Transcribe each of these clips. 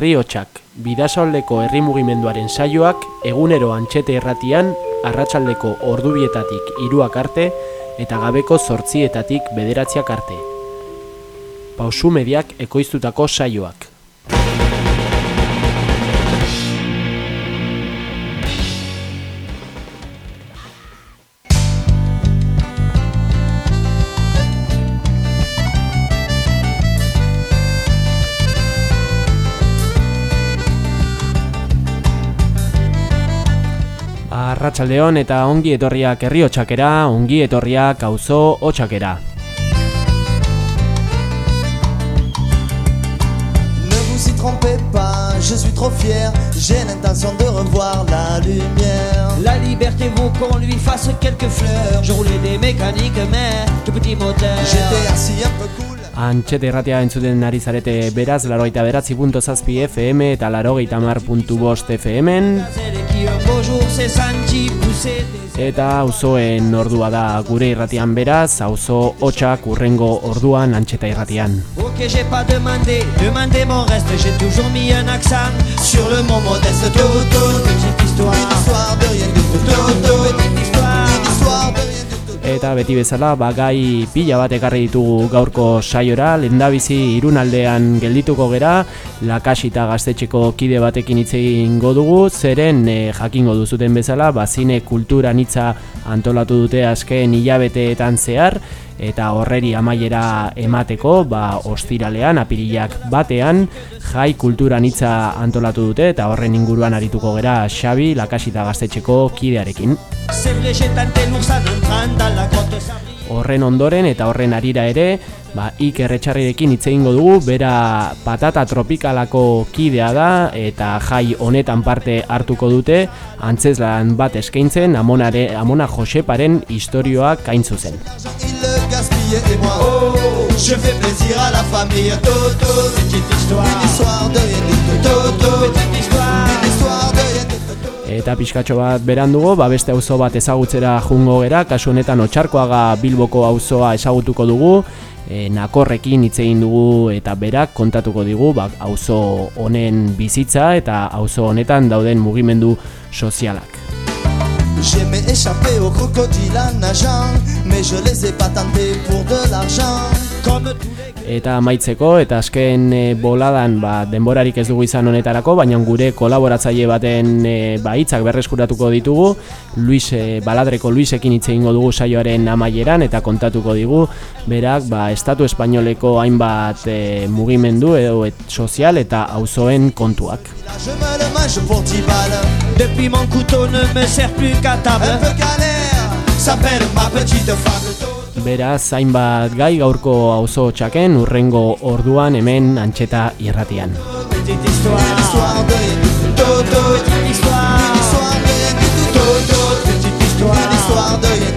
Herriotsak, bidasoaldeko herri mugimenduaren saioak egunero antxete erratian, arratsaldeko ordubietatik iruak arte eta gabeko zortzietatik bederatziak arte. Pausu mediak ekoiztutako saioak. Arratsaldeon eta ongi etorriak herri hotsakera, ongi etorriak auzo hotsakera. Ne vous y trompez pas, je suis trop fier, j'ai l'intention de revoir la lumière. La liberté vaut qu'on lui fasse quelques fleurs. Je roulais des mécaniques, mais de petits moteurs. J'étais assis un peu cool. Antxete erratea entzuten ari zarete beraz, larogeita beratzi punto zazpi FM eta larogeita mar puntu bost FM-en. Celle qui un beau jour s'est senti pousser des Eta auzoen ordua da gure irratian beraz, auzo hotxak urrengo orduan antxeta irratian. Ok, j'ai pas demandé, demandé mon reste. J'ai toujours mis un accent Sur le mot modeste, tout, Petite histoire, une histoire de rien tout, tout, tout, petite Eta beti bezala, ba, gai pila bat ekarri ditugu gaurko saiora, lehendabizi irunaldean geldituko gera, lakasita gaztetxeko kide batekin hitz egingo dugu, zeren eh, jakingo duzuten bezala, ba, zine kultura nitza antolatu dute azken hilabeteetan zehar, eta horreri amaiera emateko, ba, ostiralean, apirilak batean, jai kultura nitza antolatu dute, eta horren inguruan arituko gera Xabi, lakasita gaztetxeko kidearekin. Horren ondoren eta horren arira ere, ba, Iker Etxarrirekin hitz egingo dugu, bera patata tropikalako kidea da eta jai honetan parte hartuko dute, antzeslan bat eskaintzen Amonare, Amona Joseparen istorioak kain zuzen. Il le gaspillait et moi, oh, je fais plaisir à la famille, tout, Petite histoire, une histoire de tout, tout, petite histoire. une de. Eta pixkatxo bat berandugo, ba beste auzo bat ezagutzera jungo gera, kasu honetan Otxarkoaga Bilboko auzoa ezagutuko dugu, e, nakorrekin hitz egin dugu eta berak kontatuko digu ba, auzo honen bizitza eta auzo honetan dauden mugimendu sozialak. J'aimais échapper aux crocodiles en nageant, mais je les ai pas tentés pour de l'argent. Comme tous les Eta amaitzeko, eta azken e, boladan ba, denborarik ez dugu izan honetarako, baina gure kolaboratzaile baten e, ba, hitzak berreskuratuko ditugu, Luis, e, baladreko Luisekin hitz egingo dugu saioaren amaieran, eta kontatuko digu, berak, ba, Estatu Espainoleko hainbat e, mugimendu edo et, sozial eta auzoen kontuak. Là, je me le mange pour 10 balles. Depuis mon couteau ne me sert plus qu'à table. Un peu galère, s'appelle ma petite fable. Beraz, hainbat gai gaurko auzo txaken, urrengo orduan hemen antxeta irratian. Histoire,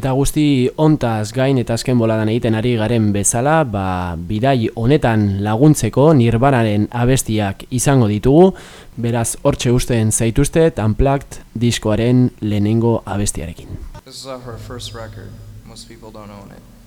Eta guzti ontaz gain eta azken boladan egiten ari garen bezala, ba, bidai honetan laguntzeko nirbanaren abestiak izango ditugu, beraz hortxe usten zaituztet Unplugged diskoaren lehenengo abestiarekin. This is her first record. Most people don't own it.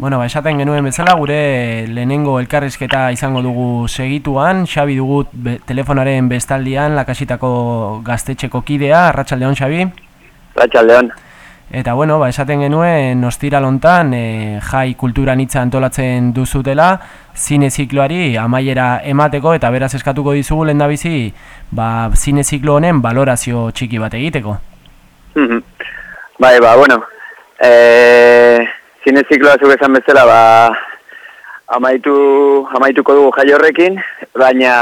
Bueno, ba, esaten genuen bezala gure lehenengo elkarrizketa izango dugu segituan, Xabi dugu be, telefonaren bestaldian lakasitako gaztetxeko kidea, Arratsaldeon Xabi. Ratxaldeon. Eta bueno, ba, esaten genuen ostira lontan e, jai kultura nitza antolatzen duzutela, zine zikloari amaiera emateko eta beraz eskatuko dizugu lehen bizi, ba, zine ziklo honen valorazio txiki bat egiteko. Mhm. bai, ba, bueno, e, zine zikloa zuk esan bezala, ba, amaitu, amaituko dugu jai horrekin, baina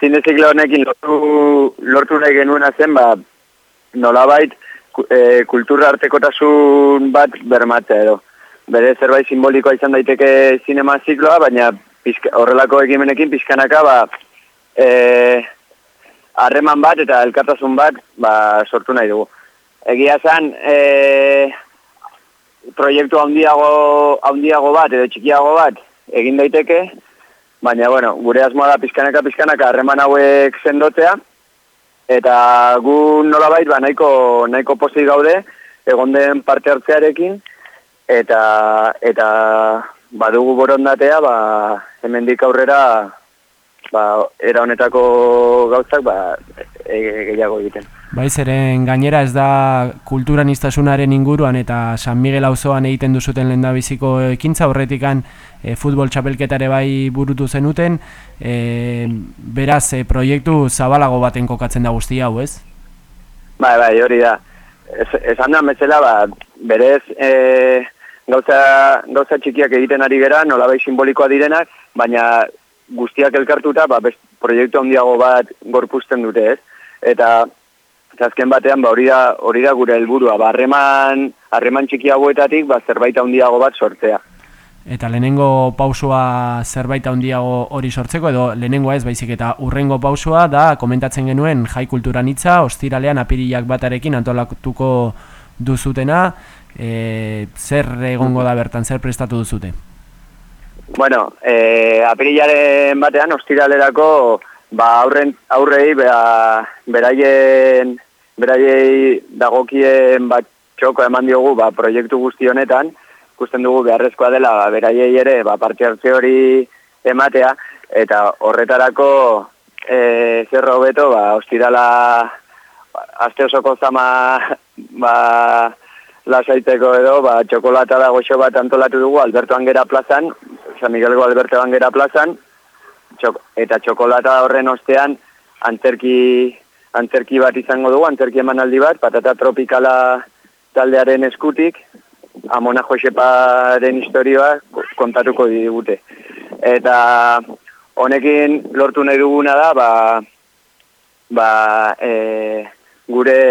zine ziklo honekin lortu, lortu nahi genuena zen, ba, nolabait, e, kultura artekotasun bat bermatzea edo. Bere zerbait simbolikoa izan daiteke zinema zikloa, baina pizka, horrelako ekimenekin pizkanaka, ba, e, harreman bat eta elkartasun bat ba, sortu nahi dugu. Egia esan, e, proiektu handiago, handiago bat edo txikiago bat egin daiteke, baina bueno, gure asmoa da pizkanaka pizkanaka harreman hauek sendotzea, eta gu nolabait ba, nahiko, nahiko pozik gaude, egon den parte hartzearekin, eta, eta badugu borondatea, ba, hemendik aurrera ba, era honetako gauzak ba, e- gehiago egiten. Bai, zeren gainera ez da kulturanistasunaren inguruan eta San Miguel auzoan egiten duzuten lehendabiziko ekintza horretikan e, futbol txapelketare bai burutu zenuten, e, beraz e, proiektu zabalago baten kokatzen da guzti hau, ez? Bai, bai, hori da. Ez, esan da bezala, ba, berez e, gauza, gauza txikiak egiten ari gera, nolabait simbolikoa direnak, baina guztiak elkartuta, ba, best, proiektu handiago bat gorpuzten dute, ez? Eta eta azken batean, ba, hori da, hori da gure helburua, ba, harreman, harreman txiki hauetatik, ba, zerbait handiago bat sortzea. Eta lehenengo pausua zerbait handiago hori sortzeko, edo lehenengoa ez baizik eta urrengo pausua da komentatzen genuen jai kulturan hitza, ostiralean apirilak batarekin antolatuko duzutena, e, zer egongo da bertan, zer prestatu duzute? Bueno, e, apirilaren batean, ostiralerako, ba, aurren, aurrei, bera, beraien, beraiei dagokien bat txoko eman diogu, ba, proiektu guzti honetan, ikusten dugu beharrezkoa dela, ba, beraiei ere, ba, parte hartze hori ematea, eta horretarako, e, zer hobeto, ba, ostirala, ba, aste osoko zama, ba, lasaitzeko edo, ba, txokolata da goxo bat antolatu dugu Alberto Angera plazan, San Miguelgo Alberto Angera plazan, txok, eta txokolata horren ostean antzerki, antzerki bat izango dugu, antzerki emanaldi bat, patata tropikala taldearen eskutik, Amona Joseparen historioa kontatuko digute. Eta honekin lortu nahi duguna da, ba, ba, e, gure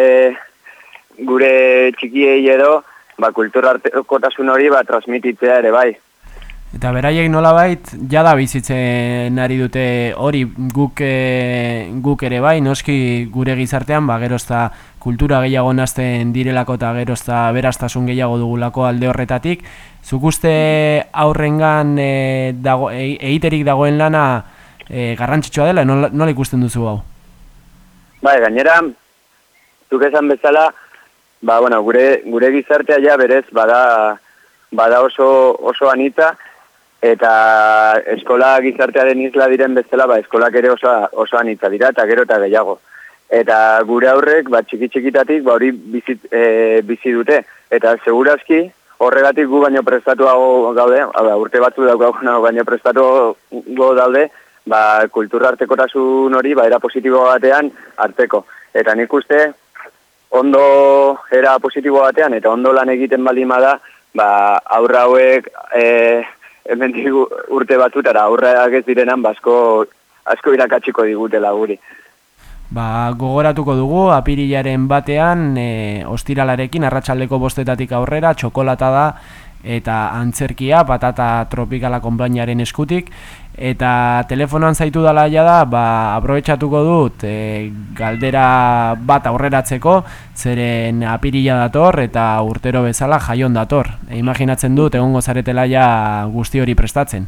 gure txikiei edo ba, kultura artekotasun hori ba, transmititzea ere bai. Eta beraiek nolabait jada bizitzen ari dute hori guk, e, guk ere bai, noski gure gizartean, ba, gerozta kultura gehiago nazten direlako eta gerozta beraztasun gehiago dugulako alde horretatik. Zuk uste aurrengan e, dago, e, egiterik dagoen lana e, garrantzitsua dela, nola, nola ikusten duzu hau? Bai, gainera, zuk esan bezala, ba, bueno, gure, gure gizartea ja berez bada, bada oso, oso anita, eta eskola gizartearen isla diren bezala, ba, eskolak ere oso, oso anitza dira, eta gero eta gehiago. Eta gure aurrek, ba, txiki txikitatik, ba, hori bizi, e, bizi dute. Eta segurazki, horregatik gu baino prestatuago gaude, hau urte batzu daukago baino prestatuago daude, ba, kultura artekotasun hori, ba, era positibo batean hartzeko. Eta nik uste, ondo era positibo batean, eta ondo lan egiten baldin bada, ba, aurra hauek, e, hemendik urte batzutara aurreak ez direnan, basko asko irakatsiko digutela guri. Ba, gogoratuko dugu, apirilaren batean, e, ostiralarekin, arratsaldeko bostetatik aurrera, txokolata da, eta antzerkia, patata tropikala konpainiaren eskutik, eta telefonoan zaitu dala ja da, ba, aprobetsatuko dut, e, galdera bat aurreratzeko, zeren apirila dator, eta urtero bezala jaion dator. E, imaginatzen dut, egongo zaretela ja guzti hori prestatzen.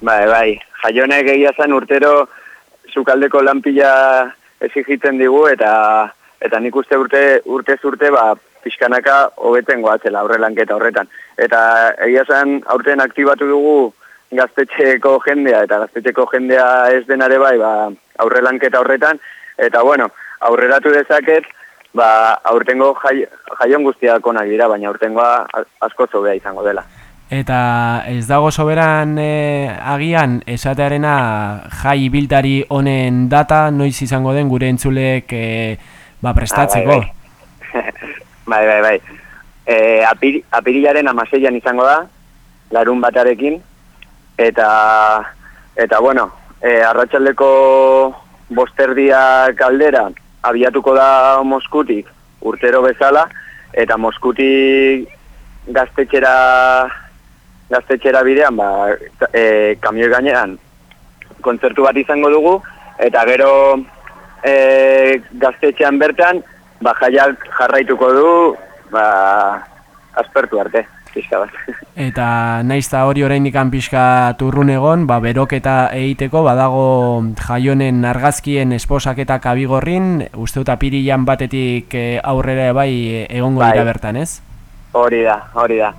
Bai, bai, jaionek egia zen urtero sukaldeko lanpila exigitzen digu eta eta nik uste urte urte urte ba pixkanaka hobeten goatzela aurrelanketa horretan. Eta egia zen aurten aktibatu dugu gaztetxeko jendea, eta gaztetxeko jendea ez denare bai, ba, aurrelanketa horretan, eta bueno, aurreratu dezaket, ba, aurtengo jai, jaion guztiak onak dira, baina aurtengoa asko zobea izango dela. Eta ez dago soberan e, agian esatearena jai biltari honen data noiz izango den gure entzulek e, ba, prestatzeko. Ah, bai, bai, bai. E, apir, apirilaren amaseian izango da, larun batarekin, eta, eta bueno, e, arratsaldeko bosterdia kaldera abiatuko da Moskutik urtero bezala, eta Moskutik gaztetxera, gaztetxera bidean, ba, e, kamioi gainean, kontzertu bat izango dugu, eta gero e, gaztetxean bertan, ba, jaiak jarraituko du, ba, aspertu arte, pixka bat. Eta naiz eta hori oraindik pixka turrun egon, ba, beroketa egiteko badago jaionen argazkien esposaketa kabigorrin, uste dut apirilan batetik eh, aurrera bai eh, egongo Bai. dira bertan, ez? Hori da, hori da.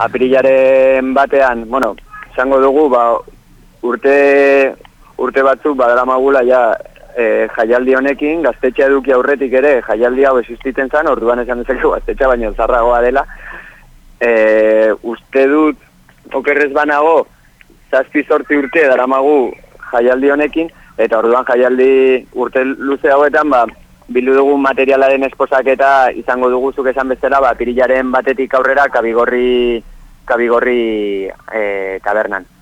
Apirilaren batean, bueno, izango dugu, ba, urte, urte batzuk badaramagula ja e, jaialdi honekin, gaztetxea eduki aurretik ere, jaialdi hau existiten zen, orduan esan dezakegu gaztetxea baino zarragoa dela. E, uste dut, okerrez banago, zazpi sorti urte daramagu jaialdi honekin, eta orduan jaialdi urte luze hauetan, ba, bildu dugu materialaren esposaketa izango dugu zuk esan bezala, ba, pirilaren batetik aurrera kabigorri, kabigorri e, tabernan.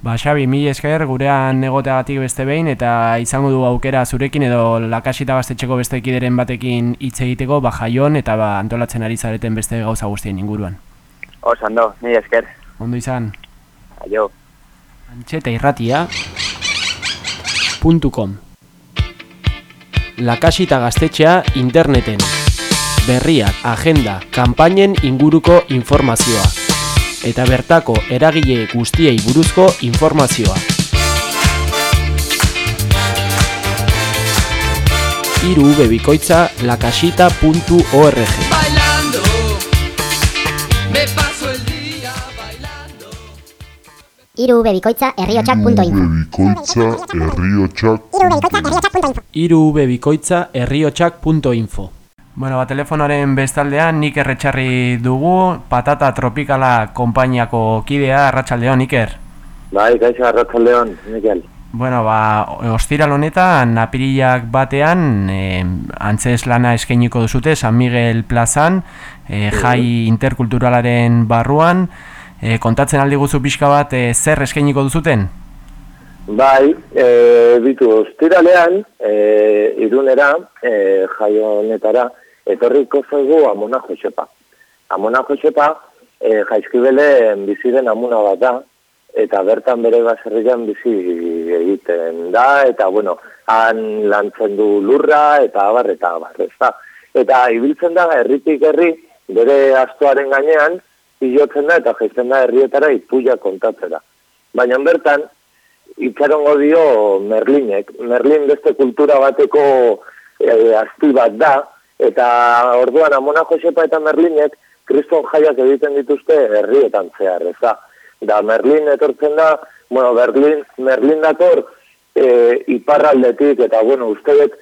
Ba, Xabi, mil esker gurean egoteagatik beste behin eta izango du aukera zurekin edo lakasita gaztetxeko beste kideren batekin hitz egiteko ba jaion eta ba antolatzen ari zareten beste gauza guztien inguruan. Osando, ni esker. Ondo izan, Aio. antxeta irratia .com Lakasita gaztetxea interneten Berriak, agenda, kanpainen inguruko informazioa eta bertako eragile guztiei buruzko informazioa. Iru bebikoitza lakasita.org Bailando, me paso el día bailando. Iru bebikoitza herriotxak.info Bikoitza herriotxak Iru bebikoitza herriotxak.info Bueno, ba, telefonoaren bestaldean Niker Retxarri dugu, patata tropikala konpainiako kidea, arratsaldeon Niker. Bai, gaixo arratzaldeon, Mikel. Bueno, ba, ostiral honetan, apirilak batean, e, antzes lana eskainiko duzute, San Miguel plazan, e, jai interkulturalaren barruan, e, kontatzen aldi guzu pixka bat, e, zer eskainiko duzuten? Bai, e, bitu, ostiralean, e, irunera, e, jaio honetara, etorriko zaigu Amona Josepa. Amona Josepa, e, jaizkibelen biziren amuna bat da, eta bertan bere baserrian bizi egiten da, eta bueno, han lantzen du lurra, eta abar, eta abar, ez da. Eta ibiltzen da, herritik herri, bere astoaren gainean, hilotzen da, eta jaizten da herrietara ipuia kontatzera. Baina bertan, itxarongo dio Merlinek. Merlin beste kultura bateko e, asti bat da, eta orduan Amona Josepa eta Merlinek kriston jaiak egiten dituzte herrietan zehar, ez da. Da Merlin etortzen da, bueno, Berlin, Merlin dator e, iparraldetik, eta bueno, uste dut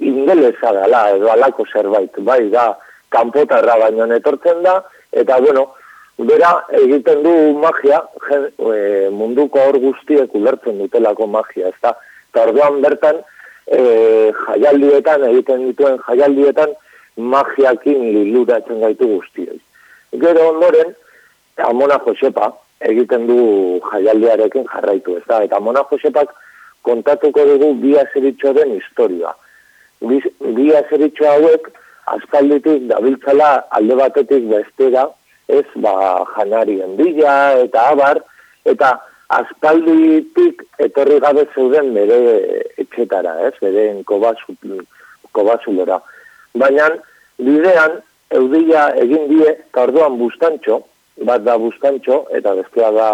ingelesa dela, edo alako zerbait, bai, da, kanpotarra baino etortzen da, eta bueno, Bera, egiten du magia, jen, e, munduko hor guztiek ulertzen dutelako magia, ez da? Eta orduan bertan, e, jaialdietan, egiten dituen jaialdietan, magiakin liluratzen gaitu guztioi. Gero ondoren, Amona Josepa egiten du jaialdiarekin jarraitu, ez da? Eta Amona Josepak kontatuko dugu bi azeritxo den historia. Bi, bi azeritxo hauek, aspalditik dabiltzala alde batetik bestera, ez ba janarien bila eta abar, eta aspalditik etorri gabe zeuden bere etxetara, ez, bere kobazu, kobazulora. Baina bidean eudila egin die, eta orduan bustantxo, bat da bustantxo, eta bestea da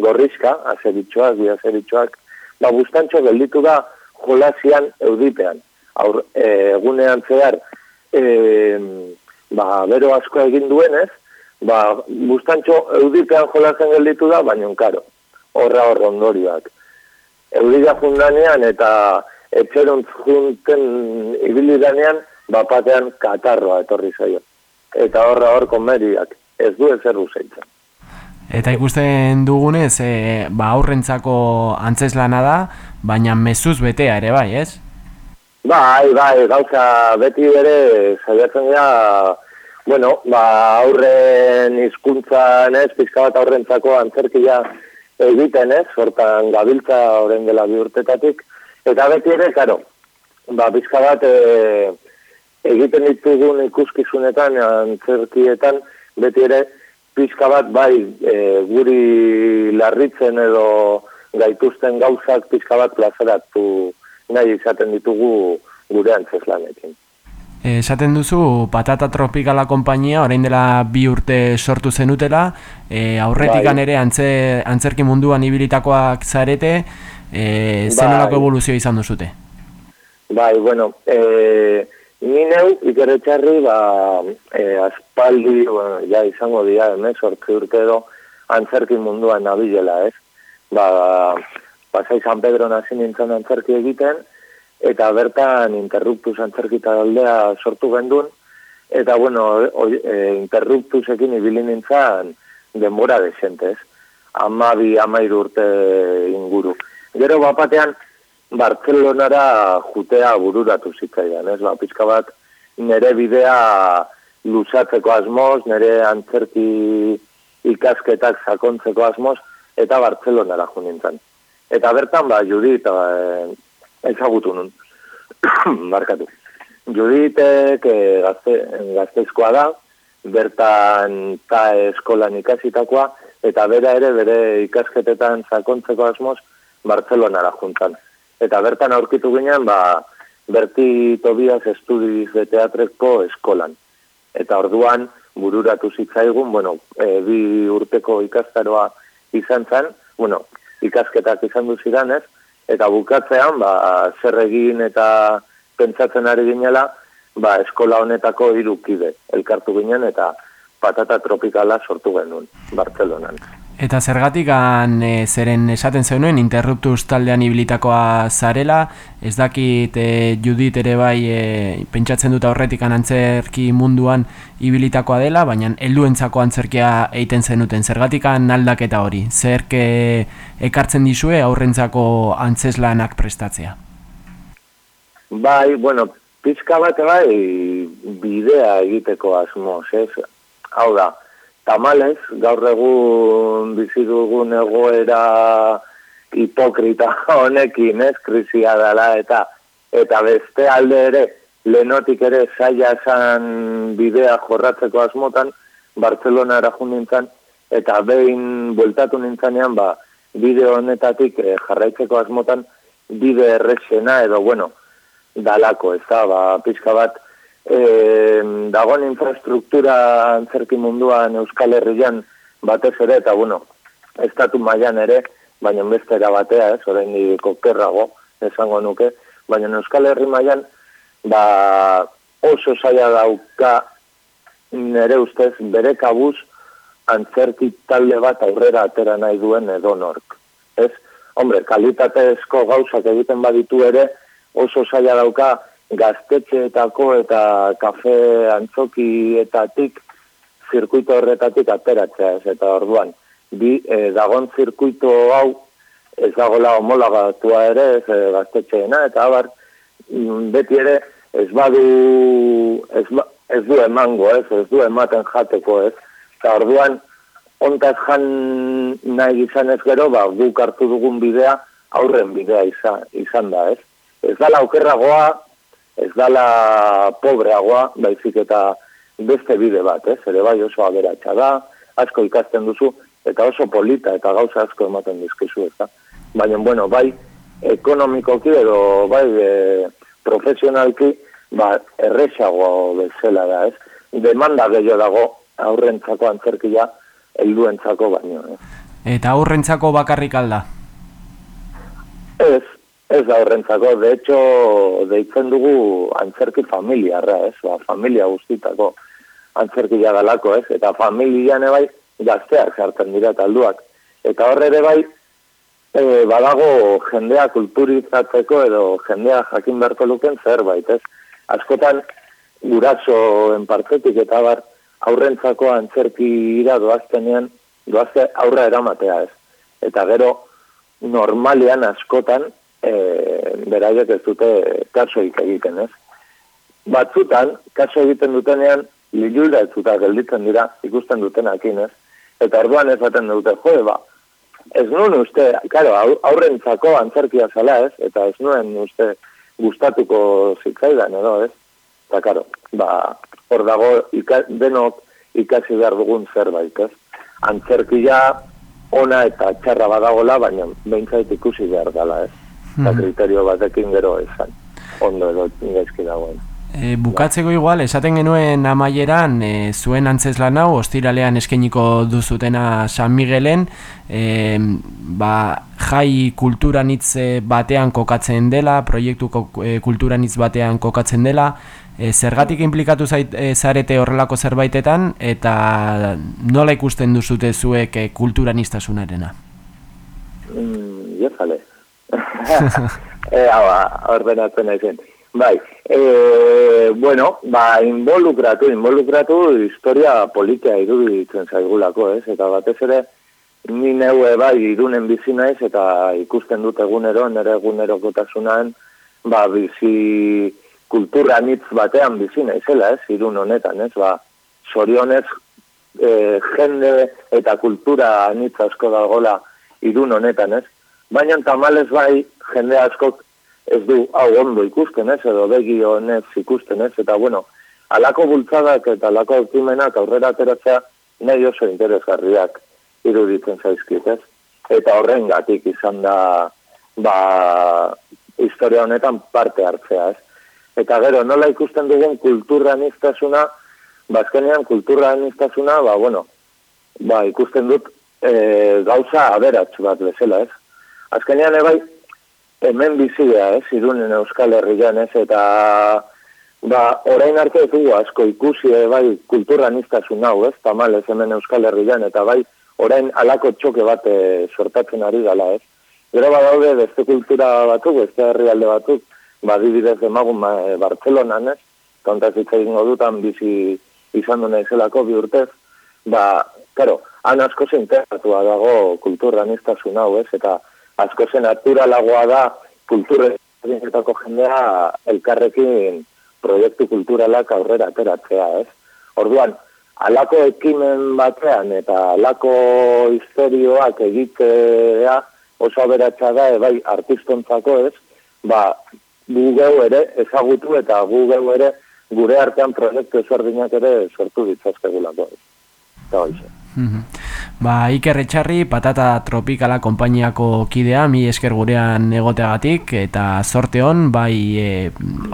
gorrizka, azeritxoak, bi azeritxoak, ba bustantxo gelditu da jolasian eudipean. Aur, e, egunean zehar, e, ba, bero asko egin duenez, ba, bustantxo eudipean jolazen gelditu da, baina karo, horra horra ondorioak. Eudila jundanean eta etxerontz junten ibili danean, bapatean katarroa etorri zaio. Eta horra hor konmeriak, ez du ezer uzeitzen. Eta ikusten dugunez, e, ba aurrentzako antzeslana da, baina mezuz betea ere bai, ez? Bai, bai, gauza beti ere saiatzen dira, bueno, ba, aurren hizkuntzan ez, pizka bat aurrentzako antzerkia egiten ez, hortan gabiltza horren dela bi urtetatik, eta beti ere, karo, ba, pizka bat e, egiten ditugun ikuskizunetan, antzerkietan, beti ere, pizka bat bai e, guri larritzen edo gaituzten gauzak pizka bat plazaratu nahi izaten ditugu gure antzeslanekin. Esaten duzu, Patata Tropicala konpainia, orain dela bi urte sortu zenutela, e, aurretik Bai. ere antze, antzerki munduan ibilitakoak zarete, e, zenolako Bai. evoluzio izan duzute? Bai, bueno, e, ni neu ikeretxarri, ba, e, aspaldi, bueno, ja izango dira, emez, sortzi urte edo, antzerki munduan nabilela, ez? Ba, pasai San Pedro nazi nintzen antzerki egiten, eta bertan interruptus antzerki taldea sortu gendun, eta bueno, e, interruptusekin ibili nintzen denbora desente, ez? Amabi, amairu urte inguru. Gero bapatean, Bartzelonara jutea bururatu zitzaidan, ez? Ba, pizka bat, nere bidea luzatzeko asmoz, nere antzerki ikasketak sakontzeko asmoz, eta Bartzelonara jo nintzen. Eta bertan, ba, Judit, ba, ezagutu nun. Markatu. Juditek e, gazte, gazteizkoa da, bertan ta eskolan ikasitakoa, eta bera ere bere ikasketetan sakontzeko asmoz Bartzelonara juntan. Eta bertan aurkitu ginen, ba, Berti Tobias Estudiz de Teatreko eskolan. Eta orduan bururatu zitzaigun, bueno, e, bi urteko ikastaroa izan zen, bueno, ikasketak izan du zidanez, eta bukatzean, ba, zer egin eta pentsatzen ari ginela, ba, eskola honetako irukide, elkartu ginen eta patata tropikala sortu genuen, Bartzelonan. Eta zergatikan e, zeren esaten zenuen interruptus taldean ibilitakoa zarela, ez dakit e, Judit ere bai e, pentsatzen dut aurretikan antzerki munduan ibilitakoa dela, baina helduentzako antzerkia egiten zenuten zergatikan aldaketa hori. Zerke ekartzen dizue aurrentzako antzeslanak prestatzea. Bai, bueno, pizka bat bai bidea egiteko asmoz, ez? Hau da, tamalez, gaur egun bizi dugun egoera hipokrita honekin, ez, krisia dela, eta eta beste alde ere, lenotik ere zaila esan bidea jorratzeko asmotan, Bartzelona erajun nintzen, eta behin bueltatu nintzenean, ba, bide honetatik eh, jarraitzeko asmotan, bide errexena, edo, bueno, dalako, ez da, ba, pixka bat, e, dagoen infrastruktura antzerki munduan Euskal Herrian batez ere, eta bueno, estatu mailan ere, baina beste batea, ez, orain okerrago, esango nuke, baina Euskal Herri mailan ba, oso zaila dauka nere ustez bere kabuz antzerki talde bat aurrera atera nahi duen edonork. Ez, hombre, kalitatezko gauzak egiten baditu ere, oso zaila dauka gaztetxeetako eta kafe antzokietatik zirkuito horretatik ateratzea ez, eta orduan. Bi, e, dagon zirkuito hau ez dagoela homolagatua ere ez, e, gaztetxeena, eta abar, mm, beti ere ez badu ez, ba, ez du emango ez, ez du ematen jateko ez, eta orduan ontaz jan nahi izan ez gero, ba, guk hartu dugun bidea aurren bidea izan, izan da ez. Ez dala okerragoa, ez dala pobreagoa, baizik eta beste bide bat, ez? Ere bai oso aberatsa da, asko ikasten duzu, eta oso polita eta gauza asko ematen dizkizu, ez da? Baina, bueno, bai, ekonomikoki edo bai e, profesionalki, ba, erresago bezala da, ez? Demanda gehiago dago aurrentzako antzerkia helduentzako baino, ez? Eta aurrentzako bakarrik alda. Ez, ez da horrentzako, de hecho, deitzen dugu antzerki familiarra, ez, ba, familia guztitako antzerkia dalako, ez? Eta familian bai gazteak sartzen dira talduak. Eta horre ere bai, e, badago jendea kulturizatzeko edo jendea jakin beharko luken zerbait, ez? Askotan gurasoen partetik eta bar aurrentzako antzerkira doaztenean doazte aurra eramatea, ez? Eta gero normalean askotan e, beraiek ez dute kasoik egiten, ez? Batzutan, kaso egiten dutenean, lilura ez zuta gelditzen dira, ikusten dutenakin, ez? Eta orduan esaten dute, joe, ba, ez nuen uste, karo, aurrentzako antzerkia zala, ez? Eta ez nuen uste gustatuko zitzaidan, edo, ez? Eta, karo, ba, hor dago ika, denok ikasi behar dugun zerbait, ez? Antzerkia ona eta txarra badagola, baina behintzait ikusi behar dela, ez? Eta kriterio batekin gero esan, ondo edo gaizki dagoen. E, bukatzeko igual, esaten genuen amaieran e, zuen antzeslan hau, ostiralean eskeniko duzutena San Miguelen, e, ba, jai kulturanitz batean kokatzen dela, proiektu ko- e, kulturanitz batean kokatzen dela, e, zergatik implikatu zait, e, zarete horrelako zerbaitetan, eta nola ikusten duzute zuek e, kulturanistasunarena? Mm, jezale. e, hau, ordenatzen naizen. Bai, e, bueno, ba, involukratu, involukratu historia politia iruditzen zaigulako, ez? Eta batez ere, ni neue bai irunen bizi naiz eta ikusten dut egunero, nire egunerokotasunan, ba, bizi kultura anitz batean bizi naizela, ez? Irun honetan, ez? Ba, sorionez, e, jende eta kultura anitz asko dagola irun honetan, ez? Baina tamalez bai, jende askok ez du hau ondo ikusten ez, edo begi honez ikusten ez, eta bueno, alako bultzadak eta alako ekimenak aurrera ateratzea nahi oso interesgarriak iruditzen zaizkit ez. Eta horrengatik izan da, ba, historia honetan parte hartzea ez. Eta gero, nola ikusten dugun kultura anistasuna, bazkenean kultura anistasuna, ba, bueno, ba, ikusten dut e, gauza aberats bat bezala ez. Azkenean ebai, hemen bizia, ez, irunen Euskal Herrian, ez, eta ba, orain arte ez asko ikusi, e, bai, kulturaniztasun hau, ez, tamalez hemen Euskal Herrian, eta bai, orain alako txoke bat e, sortatzen ari gala, ez. Gero badaude, beste kultura batzuk, beste herrialde batzuk, ba, dibidez emagun ba, e, Bartzelonan, ez, kontaz hitz egingo dutan bizi izan du naizelako bi urtez, ba, karo, han asko zinternatua dago kulturaniztasun hau, ez, eta asko zen naturalagoa da kulturretako jendea elkarrekin proiektu kulturalak aurrera ateratzea, ez? Orduan, alako ekimen batean eta alako historioak egitea oso aberatsa da, e, bai, artistontzako, ez? Ba, gu geu ere ezagutu eta gu geu ere gure artean proiektu ezberdinak ere sortu ditzazkegulako, ez? Eta. Ba, Iker Etxarri, Patata Tropikala konpainiako kidea, mi esker gurean egoteagatik, eta sorte hon, bai e,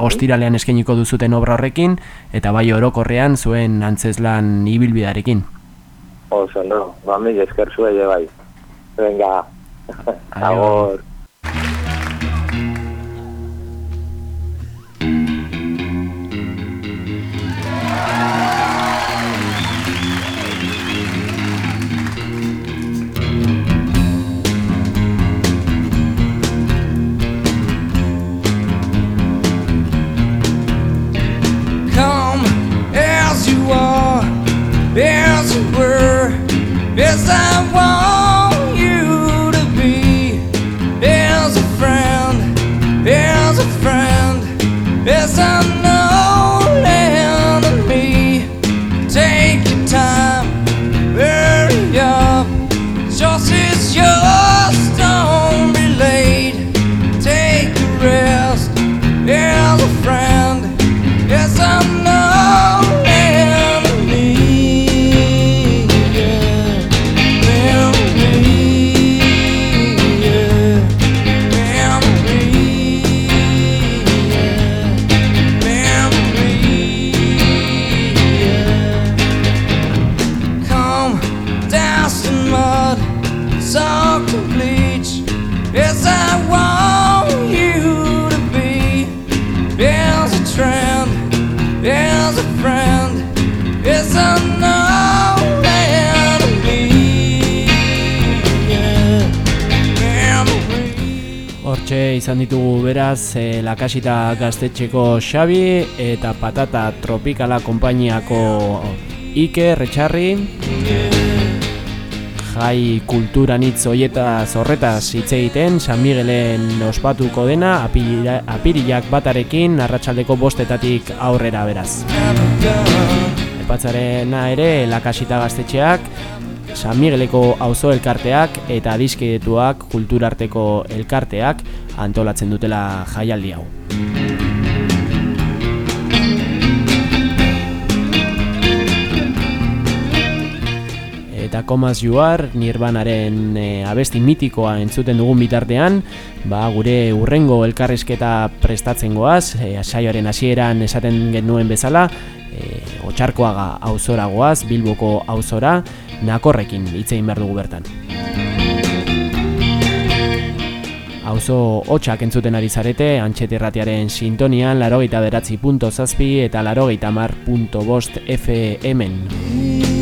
ostiralean eskainiko duzuten obra horrekin, eta bai orokorrean zuen antzeslan ibilbidarekin. Oso, no, ba, mi esker zuei bai. Venga, agor. As you were, as I want you to be, as a friend, as a friend, as an beraz e, Lakasita gaztetxeko Xabi eta Patata Tropikala konpainiako Iker Retxarri Jai kulturan hitz hoietaz horretaz hitz egiten San Miguelen ospatuko dena apirila, apirilak batarekin arratsaldeko bostetatik aurrera beraz. Epatzarena ere Lakasita gaztetxeak San Migueleko auzo elkarteak eta dizkidetuak kulturarteko elkarteak antolatzen dutela jaialdi hau. Eta komaz juar, nirbanaren e, abesti mitikoa entzuten dugun bitartean, ba, gure urrengo elkarrizketa prestatzen goaz, e, saioaren hasieran esaten genuen bezala, e, otxarkoaga auzora goaz, Bilboko auzora, nakorrekin hitz egin behar dugu bertan. Auzo hotxak entzuten ari zarete, antxeterratiaren sintonian, larogeita beratzi eta larogeita mar FM-en.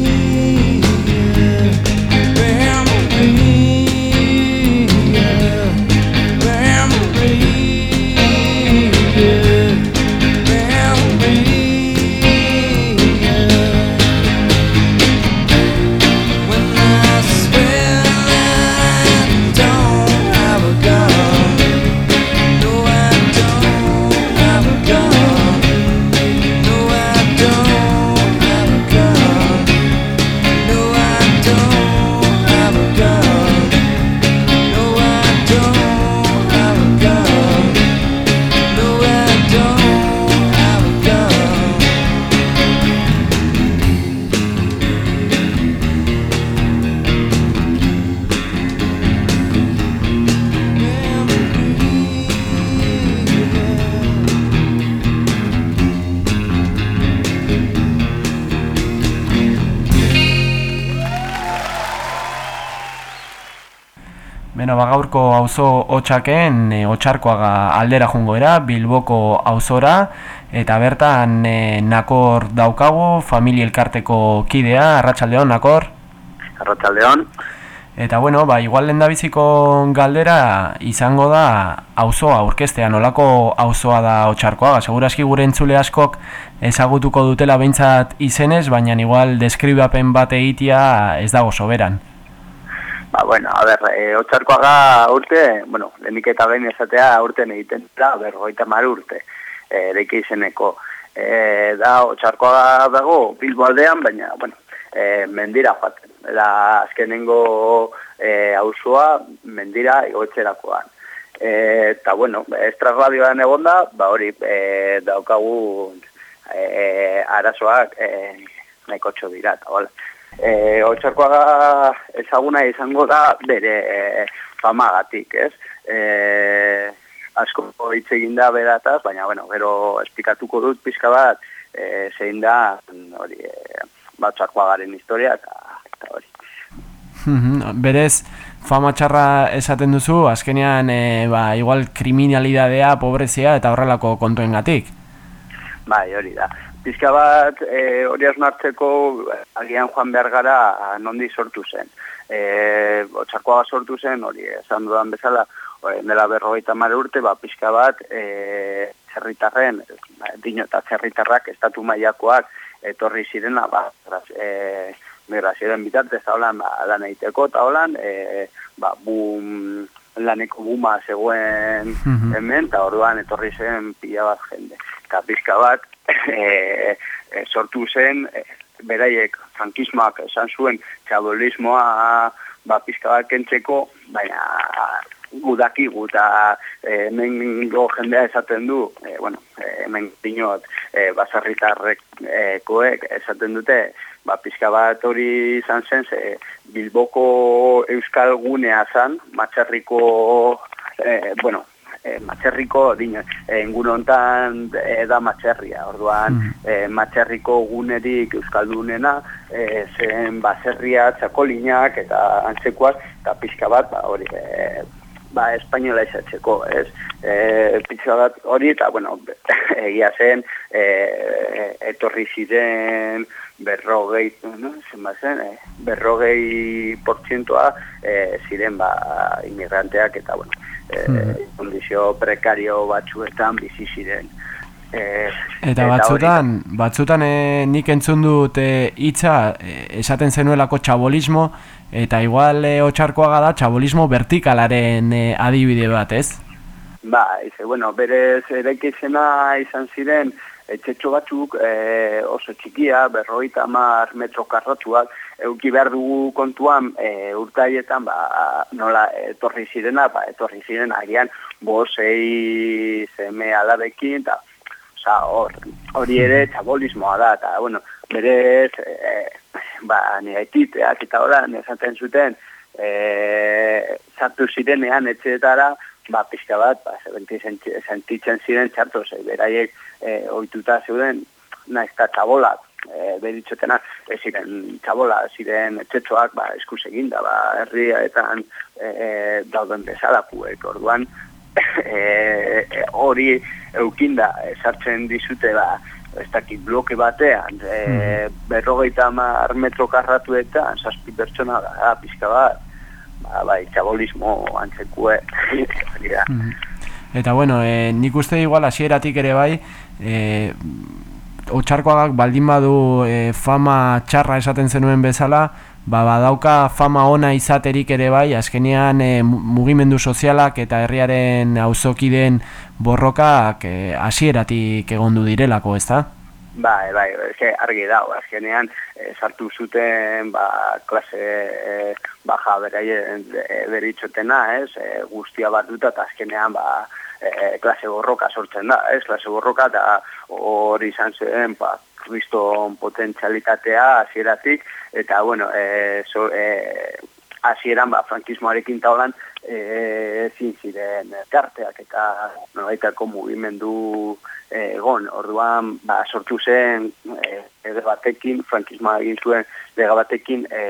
Auzo hotxaken e, otxarkoaga aldera jungo era, Bilboko auzora eta bertan e, nakor daukagu, familia elkarteko kidea, arratsaldeon nakor. Arratsaldeon. Eta bueno, ba, igual lendabiziko galdera izango da auzoa aurkestea, nolako auzoa da otxarkoaga. Seguraski gure entzule askok ezagutuko dutela behintzat izenez, baina igual deskribapen bat egitea ez dago soberan. Ba, bueno, a ber, e, otxarkoaga urte, bueno, lehenik eta behin esatea urten egiten da, berroita mar urte, e, deike izeneko. E, da, otxarkoaga dago Bilbo aldean, baina, bueno, e, mendira joaten. Da, azkenengo e, auzoa mendira igotzerakoan. E, eta, bueno, estradioan egonda, ba hori, e, daukagu e, arazoak e, nahiko dira, eta. E, Otxarkoaga ezaguna izango da bere e, famagatik, ez? E, asko hitz egin da berataz, baina, bueno, gero esplikatuko dut pizka bat, e, zein da, hori, e, Otxarkoagaren historia, eta, eta hori. Berez, fama txarra esaten duzu, azkenean, e, ba, igual kriminalidadea, pobrezia eta horrelako kontuengatik. Bai, hori da. Pizka bat e, hori asmartzeko agian joan behar gara nondi sortu zen. E, Otxarkoaga sortu zen, hori esan dudan bezala, hori, dela berrogeita mare urte, ba, pizka bat e, zerritarren, dino eta zerritarrak estatu mailakoak etorri zirena, ba, e, migrazioaren bitartez, haulan, ba, lan egiteko, eta haulan, e, ba, bum, laneko buma zegoen hemen, eta orduan etorri zen pila bat jende. Eta pizka bat, e, sortu zen, e, beraiek frankismoak esan zuen txabolismoa ba, pizka bat kentzeko, baina gudakigu eta e, mengo jendea esaten du, e, bueno, hemen dinot, e, basarritarrekoek esaten dute, ba, pizka bat hori izan zen, ze Bilboko Euskal Gunea zan, matxarriko, e, bueno, e, matxerriko dino, e, ingun hontan e, da matxerria, orduan e, matxerriko gunerik euskaldunena e, zen baserria, txakolinak eta antzekoak, eta pixka bat, ba, hori, e, ba, espainola izatzeko, ez? E, pixka bat hori, eta, bueno, egia zen, e, etorri ziren berrogei, no? zenbat zen, e, berrogei portzientoa e, ziren ba, inmigranteak eta, bueno, e, kondizio prekario batzuetan bizi ziren. E, Eta batzutan, batzutan e, nik entzun dut e, hitza e, esaten zenuelako txabolismo eta igual e, otxarkoaga da txabolismo vertikalaren e, adibide bat, ez? Ba, ize, bueno, berez eraikizena izan ziren etxetxo batzuk e, oso txikia, berroita mar metro karratuak, euki behar dugu kontuan e, urtaietan, ba, nola etorri zirena, ba, etorri ziren agian bosei zeme alabekin, eta hor, hori ere txabolismoa da, eta, bueno, berez, e, ba, negaititeak eta hola, nesaten zuten, e, sartu zirenean etxeetara, ba, pixka bat, ba, sentitzen ziren txartu, ze, beraiek e, oituta zeuden, naiz eta txabolak, e, beritxotena, ez ziren txabola, ziren etxetxoak, ba, eskuz eginda, ba, herriaetan e, dauden bezalakuek, orduan, e, e, hori eukinda esartzen dizute ba, ez dakit bloke batean e, berrogeita mar metro karratuetan zazpi pertsona da, pixka bat. Ba, bai, txabolismo antzekue. Dira. Eta bueno, e, nik uste igual hasieratik ere bai, e, otxarkoagak baldin badu e, fama txarra esaten zenuen bezala, ba, badauka fama ona izaterik ere bai, azkenean e, mu- mugimendu sozialak eta herriaren auzokideen borrokak e, hasieratik egondu direlako, ezta? Bai, bai, eske argi dago, azkenean e, sartu zuten ba, klase e, baja beraien e, beritxotena, ez, e, guztia batuta eta azkenean ba, e, klase borroka sortzen da, ez, klase borroka eta hori izan zen, ba, kriston potentzialitatea hasieratik eta, bueno, e, so, e, hasieran ba, frankismoarekin taulan e, ezin ziren elkarteak eta nolaitako mugimendu egon. Orduan ba, sortu zen e, lege batekin, frankismoa egin zuen lege batekin e,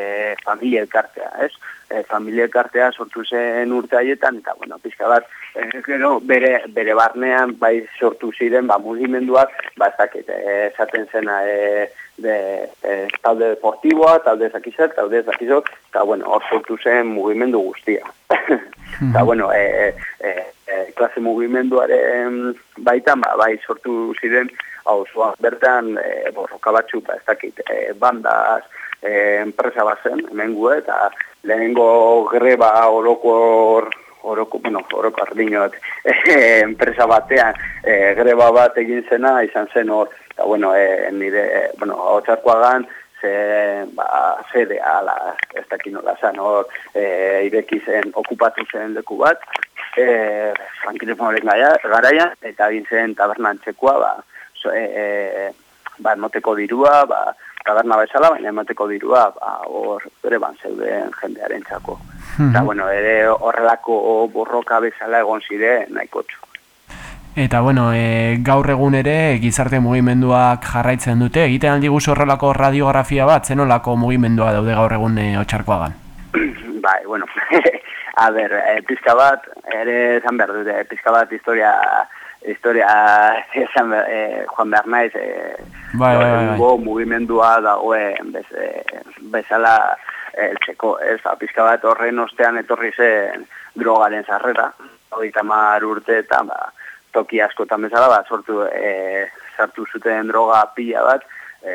familia elkartea, ez? E, familia elkartea sortu zen urte haietan eta, bueno, pixka bat, e, gero bere, bere barnean bai sortu ziren ba, mugimenduak, ba, ez dakit, e, esaten zena e, de, e, talde deportiboa, talde zakizet, talde zakizot, eta, bueno, hor sortu zen mugimendu guztia. Eta, bueno, e, e, e, klase mugimenduaren baitan, ba, bai sortu ziren, hau bertan, e, borroka batzu, ba, ez dakit, e, bandaz, e, enpresa bazen, hemen gu, eta lehenengo greba orokor, oroko, bueno, oroko ardinot, e, enpresa batean, e, greba bat egin zena, izan zen hor, eta, bueno, e, nire, e, bueno, hau txarkoagan, ze, ba, zede, ala, ez dakit nola zan, hor, e, ireki zen, okupatu zen leku bat, e, frankismoaren gaia- garaian, eta egin zen tabernan txekoa, ba, so, e, e, ba, emoteko dirua, ba, taberna bezala, baina emateko dirua, ba, hor, bere ban zeuden jendearen txako. Eta, bueno, ere horrelako borroka bezala egon zire nahikotxo. Eta bueno, e, gaur egun ere gizarte mugimenduak jarraitzen dute, egiten aldi guzu horrelako radiografia bat, zenolako mugimendua daude gaur egun e, otxarkoagan? bai, bueno, a ber, e, pizka bat, ere esan behar dute, pizka bat historia, historia, esan behar, e, joan behar naiz, e, Bai, bai, bai, bai. lehenengo mugimendua dagoen bez, e, bezala eltzeko, ez, ba, pizka bat horren ostean etorri zen drogaren sarrera, hogeita mar urteetan, ba, toki askotan bezala, ba, sortu, e, sartu zuten droga pila bat, e,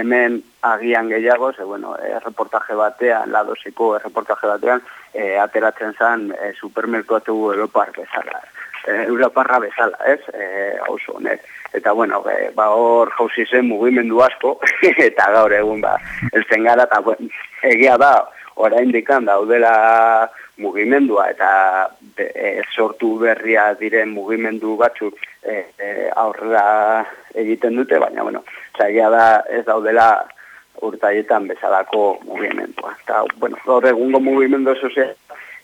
hemen agian gehiago, ze, bueno, e, reportaje batean, ladoseko reportaje batean, e, ateratzen zen e, supermerkatu Europar bezala, e, Europarra bezala, ez, e, oso honek. Eta, bueno, e, ba, hor jauzi zen mugimendu asko, eta gaur egun, ba, elzen gara, eta, bueno, egia da, orain dikan daudela mugimendua eta be, e, sortu berria diren mugimendu batzuk e, e, aurrera egiten dute, baina, bueno, egia da ez daudela urtaietan bezalako mugimendua. Eta, bueno, gaur egungo mugimendu sozial,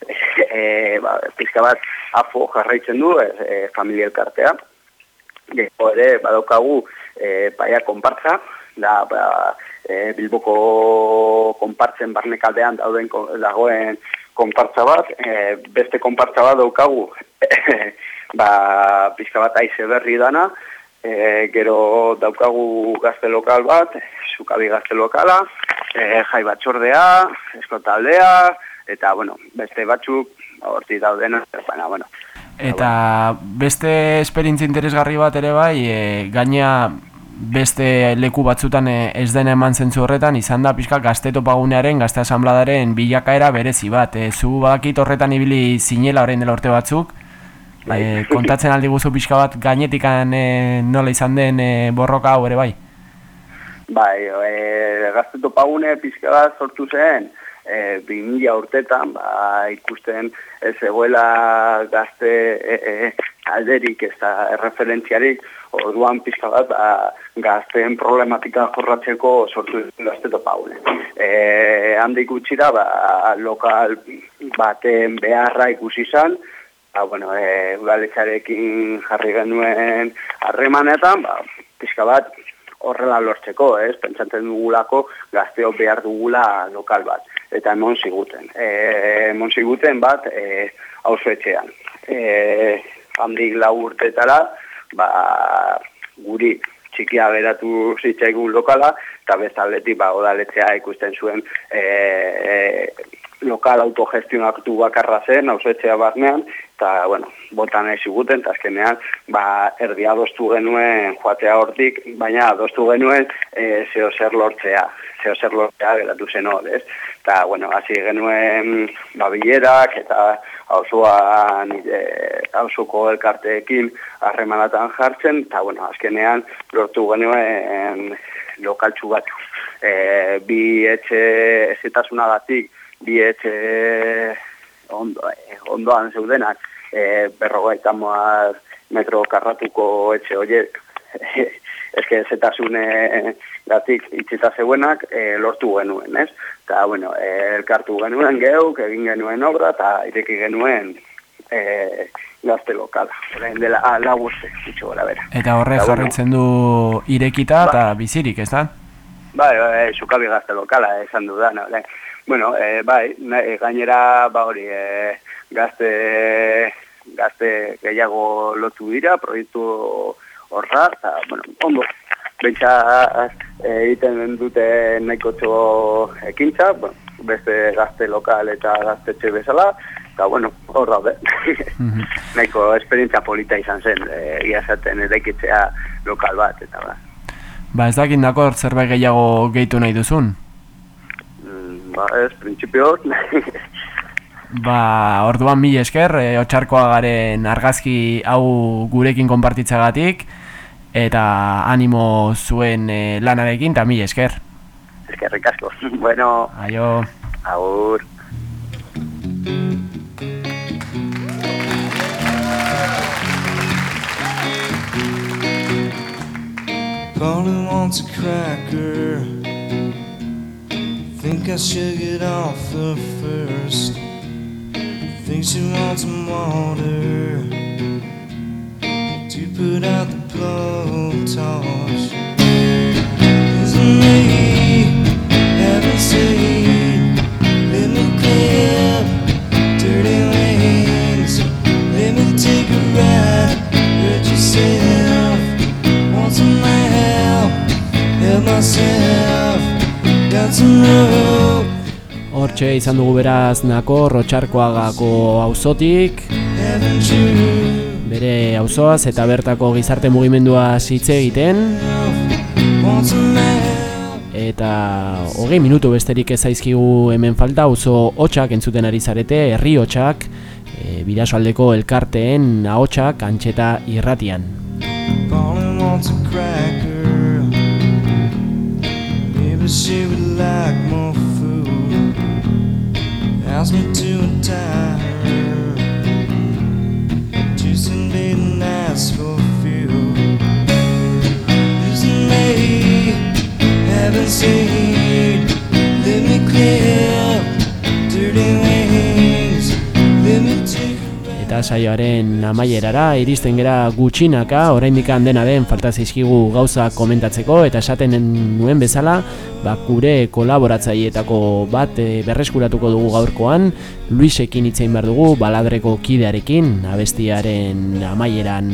e, ba, pizka bat afo jarraitzen du, e, e, familia elkartea, Gero ere, badaukagu, e, paia konpartza, da, ba, e, Bilboko konpartzen barnekaldean dauden dagoen konpartza bat, e, beste konpartza bat daukagu, ba, pizka bat aize berri dana, e, gero daukagu gazte lokal bat, sukabi gazte lokala, e, jai batxordea, eskotaldea, eta, bueno, beste batzuk, horti daudena, baina, bueno, Eta beste esperientzia interesgarri bat ere bai, e, gaina beste leku batzutan e, ez dena eman zentzu horretan, izan da pixka gazte topagunearen, gazte asambladaren bilakaera berezi bat. E, zu badakit horretan ibili zinela orain dela urte batzuk, e, kontatzen aldi guzu pixka bat gainetikan e, nola izan den e, borroka hau ere bai. Bai, e, gazte topagune pizka bat sortu zen, e, 2000 urtetan, ba, ikusten ez egoela gazte e, e, alderik ez da erreferentziarik, orduan pizka bat ba, gazteen problematika jorratzeko sortu gazte topagune. E, handik gutxira, ba, lokal baten beharra ikusi izan, ba, bueno, e, udaletxarekin jarri genuen harremanetan, ba, pizka bat horrela lortzeko, ez? Pentsatzen dugulako gazteo behar dugula lokal bat. Eta emon ziguten. E, emon ziguten bat e, hauzo etxean. E, handik lau urtetara, ba, guri txikia geratu zitzaigun lokala, eta bezaletik ba, odaletzea ikusten zuen e, e, lokal autogestionatu bakarra zen, hausetxea barnean, eta, bueno, botan nahi ziguten, eta azkenean, ba, erdi adostu genuen joatea hortik, baina adostu genuen e, zeo zer lortzea, zeo zer lortzea geratu zen hor, ez? Eta, bueno, hasi genuen babilerak, eta hauzoan, e, hauzoko elkarteekin harremanatan jartzen, eta, bueno, azkenean lortu genuen lokaltxu bat. E, bi etxe ezitasunagatik, bi etxe ondo, ondoan zeudenak, e, berrogeita metro karratuko etxe horiek, eske zetasune gatik itxita zeuenak e, lortu genuen, ez? Eta, bueno, e, elkartu genuen geuk, egin genuen obra, eta ireki genuen e, gazte lokala. Orain dela, ah, lau urte, itxo gara bera. Eta horre Eta, bueno, jarraitzen du irekita eta bizirik, ez da? Bai, bai, sukabi gazte lokala esan dudan, bai. Bueno, e, bai, gainera, ba hori, e, gazte, gazte gehiago lotu dira, proiektu horra, eta, bueno, ondo, bentsa egiten dute nahiko txo ekintza, bueno, beste gazte lokal eta gazte txe bezala, eta, bueno, hor daude. nahiko esperientzia polita izan zen, egia esaten eraikitzea lokal bat, eta ba. Ba ez dakit dakor zerbait gehiago gehitu nahi duzun. Mm, Ba, ez, printzipioz, Ba, orduan mil esker, e, otxarkoagaren argazki hau gurekin konpartitzagatik, eta animo zuen e, lanarekin, eta mil esker. eskerrik asko. bueno, Aio. agur. Polly wants a cracker. Think I should get off the first. Think she wants some water to put out the blowtorch. Isn't me having said, let me clip dirty yourself. Want some help? Help myself. Got some rope. Hortxe izan dugu beraz nako rotxarkoagako auzotik? Bere auzoaz eta bertako gizarte mugimendua hitz egiten, eta hogei minutu besterik ez zaizkigu hemen falta, auzo hotxak entzuten ari zarete, herri hotxak, e, birasoaldeko elkarteen ahotsak antxeta irratian. She would like more food. Ask me to untie. Ask for fuel. Seen? Let me clear dirty wings. eta saioaren amaierara iristen gera gutxinaka. Oraindik dena den falta zaizkigu gauza komentatzeko eta esaten nuen bezala ba gure kolaboratzaileetako bat e, berreskuratuko dugu gaurkoan. Luisekin hitzein behar dugu baladreko kidearekin abestiaren amaieran.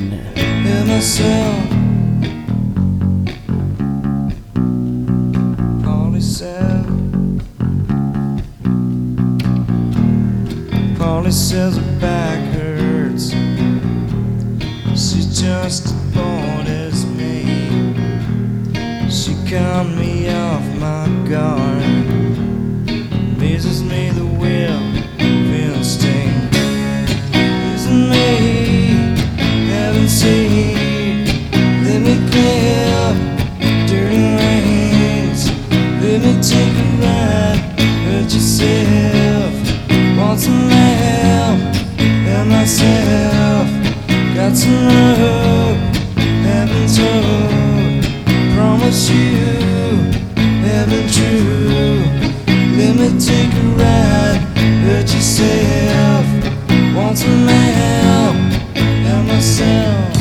Says about just as me. She caught me off my guard. Amazes me the will me, haven't. Let me up. Let me take a ride. Hurt yourself. Want some help? And myself. Some love. Haven't told. Promise you. Haven't true. Let me take a ride. Hurt yourself. Want some help? And myself.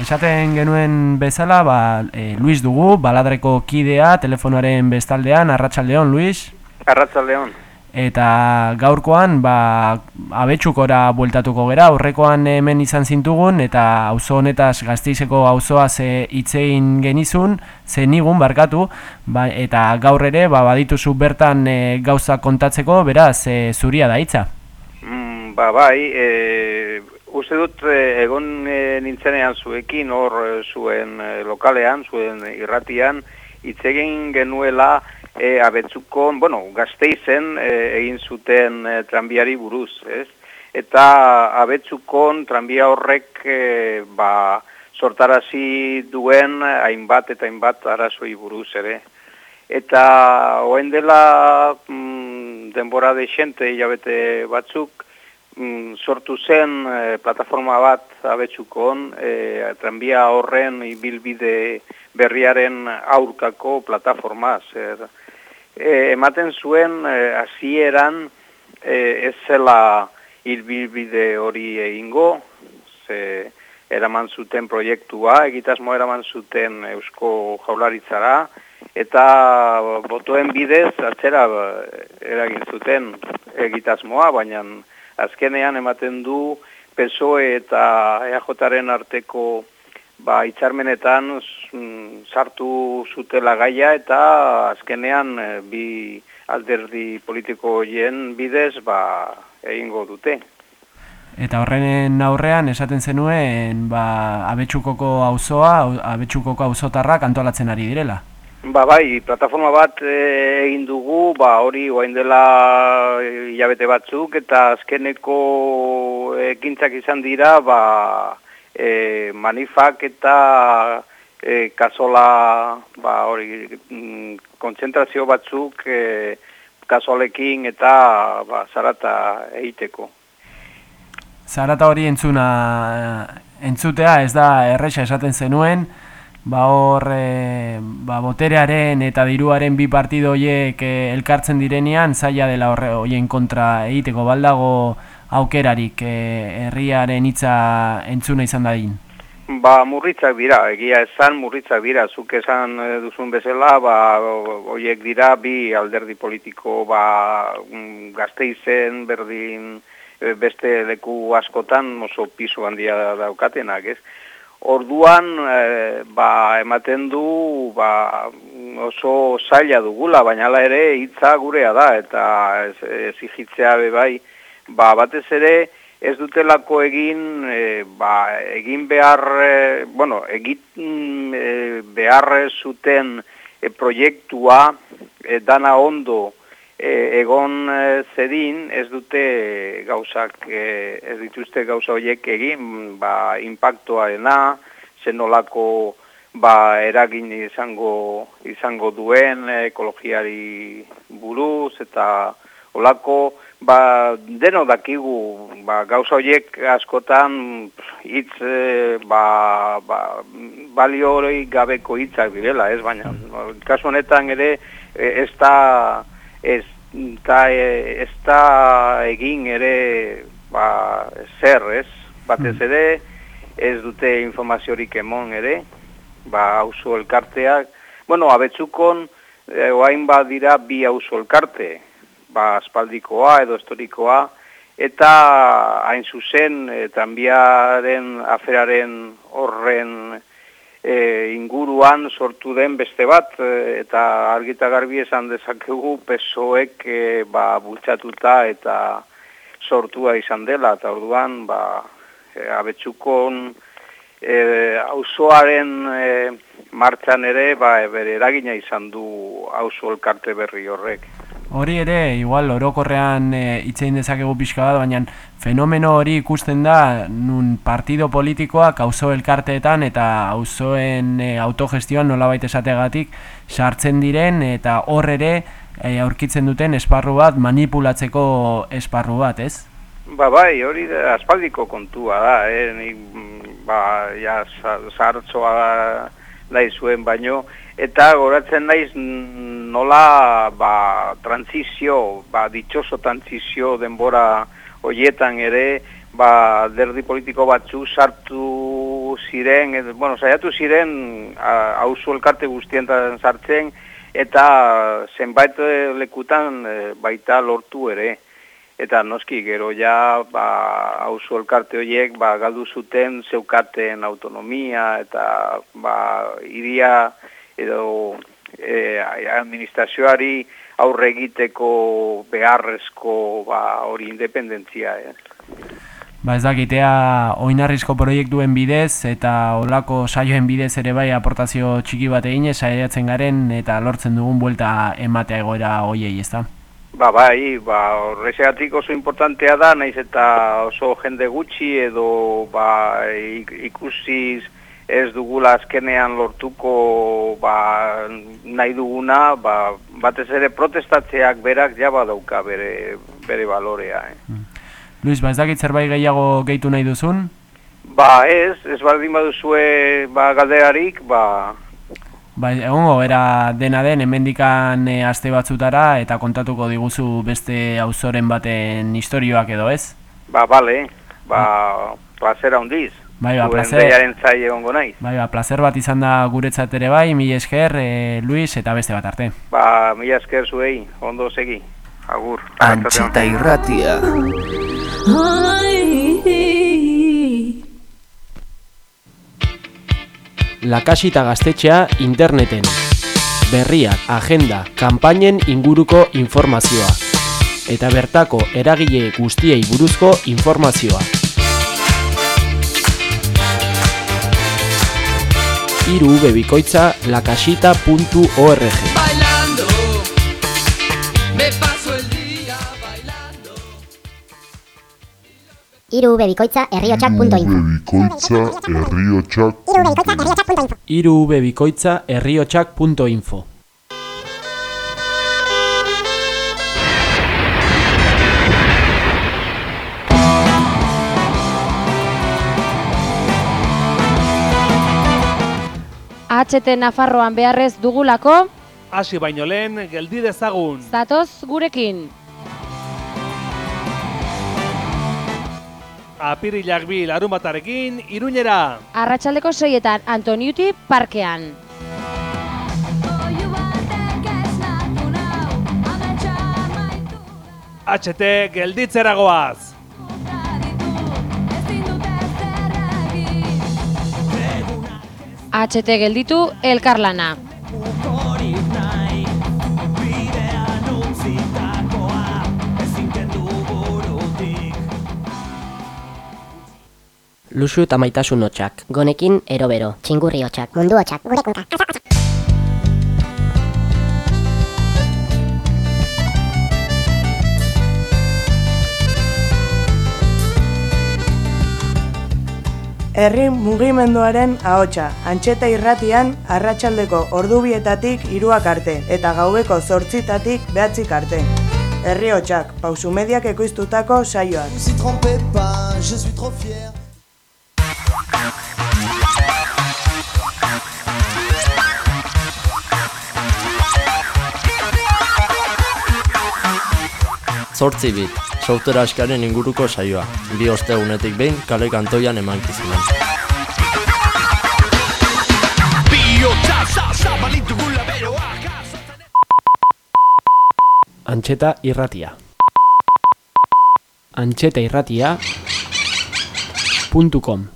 Esaten genuen bezala, ba, e, Luis dugu, baladreko kidea, telefonoaren bestaldean, arratsaldeon Luis. Arratzaldeon. Eta gaurkoan, ba, abetsukora bueltatuko gera, aurrekoan hemen izan zintugun, eta auzo honetaz gazteizeko auzoa ze hitzein genizun, ze nigun barkatu, ba, eta gaur ere, ba, badituzu bertan e, gauza kontatzeko, beraz, e, zuria da hitza. Mm, ba, bai, e, uste dut e, egon e, nintzenean zuekin hor zuen lokalean, zuen irratian, hitz egin genuela e, abetzukon, bueno, gazteizen e, egin zuten e, tranbiari buruz, ez? Eta abetzukon tranbia horrek e, ba, sortarazi duen hainbat eta hainbat arazoi buruz ere. Eta oen dela mm, denbora de xente hilabete batzuk, mm, sortu zen e, plataforma bat abetzukon, e, tranbia horren ibilbide berriaren aurkako plataforma, zer e, ematen zuen e, hasieran e, ez zela hilbilbide hori egingo, ze eraman zuten proiektua, egitasmo eraman zuten Eusko Jaularitzara, eta botoen bidez atzera eh, eragin zuten egitasmoa, baina azkenean ematen du PSOE eta EAJaren arteko ba, itxarmenetan mm, sartu zutela gaia eta azkenean eh, bi alderdi politiko horien bidez ba, egingo dute. Eta horren aurrean esaten zenuen ba, abetsukoko auzoa, abetsukoko auzotarrak antolatzen ari direla. Ba bai, plataforma bat e, egin dugu, ba hori orain dela eh, hilabete batzuk eta azkeneko ekintzak izan dira, ba e, manifak eta e, kasola ba hori mm, kontzentrazio batzuk e, kasolekin eta ba zarata egiteko. Zarata hori entzuna entzutea ez da erresa esaten zenuen, ba hor e, ba, boterearen eta diruaren bi partido horiek e, elkartzen direnean zaila dela horre hoien kontra egiteko baldago aukerarik e, herriaren hitza entzuna izan dadin. Ba, murritzak dira, egia esan murritzak dira, zuk esan eh, duzun bezala, ba, horiek dira bi alderdi politiko, ba, mm, gazteizen, berdin, eh, beste leku askotan oso pisu handia daukatenak, ez? Orduan, e, ba, ematen du, ba, oso zaila dugula, baina ere hitza gurea da, eta ez, ez igitzea bebai, ba, batez ere, ez dutelako egin e, ba, egin behar e, bueno, egin e, behar zuten e, proiektua e, dana ondo e, egon zedin ez dute gauzak ez dituzte gauza horiek egin ba, impactoarena zenolako ba, eragin izango izango duen ekologiari buruz eta olako ba, deno dakigu ba, gauza horiek askotan hitz e, ba, ba, balio hori gabeko hitzak direla, ez? Baina kasu honetan ere e, ez da ez da, e, ez da egin ere ba, zer, ez? Batez ere ez dute informaziorik emon ere, ba, auzo elkarteak, bueno, abetzukon, e, oain badira bi auzo elkarte, ba, aspaldikoa edo historikoa, eta hain zuzen, e, tranbiaren aferaren horren e, inguruan sortu den beste bat, e, eta argita garbi esan dezakegu pesoek e, ba, bultzatuta eta sortua izan dela, eta orduan ba, e, abetsukon e, auzoaren e, martxan ere ba, e, bere eragina izan du auzo elkarte berri horrek. Hori ere, igual, orokorrean e, itzein dezakegu pixka bat, baina fenomeno hori ikusten da nun partido politikoak auzo elkarteetan eta auzoen e, autogestioan nolabait esategatik sartzen diren eta hor ere e, aurkitzen duten esparru bat manipulatzeko esparru bat, ez? Ba bai, hori da, aspaldiko kontua da, eh? Mm, ba, ja, za- zahartzoa nahi zuen baino, eta goratzen naiz mm, nola, ba, transizio, ba, ditxoso transizio denbora hoietan ere, ba, derdi politiko batzu sartu ziren, edo, bueno, saiatu ziren, auzo elkarte guztientan sartzen, eta zenbait lekutan eh, baita lortu ere. Eta noski, gero ja, ba, auzo elkarte horiek, ba, galdu zuten zeukaten autonomia, eta, ba, iria edo e, administrazioari aurre egiteko beharrezko, ba, hori independentzia, eh. Ba ez dakitea oinarrizko proiektuen bidez eta olako saioen bidez ere bai aportazio txiki bat eginez saiatzen garen eta lortzen dugun buelta ematea egoera hoiei, ezta? Ba, bai, ba, horrezegatik oso importantea da, naiz eta oso jende gutxi edo ba, ik- ikusiz ez dugula azkenean lortuko ba, nahi duguna, ba, batez ere protestatzeak berak ja badauka bere, bere balorea. Eh. Luis, ba ez dakit zerbait gehiago gehitu nahi duzun? Ba, ez, ez baldin baduzue ba, galderarik, ba, Ba, egongo era dena den hemendikan e, aste batzutara eta kontatuko diguzu beste auzoren baten istorioak edo, ez? ba, bale, ba, plazera hundiz. Bai, ba, placer. zai egongo naiz. Bai, ba, placer bat izan da guretzat ere bai, mil esker, e, Luis, eta beste bat arte. Ba, mila esker zuei, ondo segi. Agur. Antxeta irratia. Lakasita gaztetxea interneten. Berriak, agenda, kanpainen inguruko informazioa. Eta bertako eragile guztiei buruzko informazioa. Iru bebikoitza lakasita.org Bailando, me paso el día bailando. Iru bebikoitza herriotxak.info Bebikoitza herriotxak Iru bebikoitza herriotxak.info HT Nafarroan beharrez dugulako, Hasi baino lehen, geldi dezagun. zatoz gurekin. Apirilak bi larun batarekin, iruñera. Arratsaldeko seietan Antoniuti parkean. HT gelditzeragoaz. HT gelditu elkarlana. Luxu eta maitasun hotxak. Gonekin erobero, txingurri hotxak, mundu hotxak, gure Herri mugimenduaren ahotsa, antxeta irratian arratsaldeko ordubietatik hiruak arte eta gaubeko zortzitatik behatzik arte. Herri hotxak, pausu mediak ekoiztutako saioak. Zortzi bit, software askaren inguruko saioa. Bi ostegunetik behin kale kantoian emankizunan. Antxeta irratia. Antxeta irratia. .com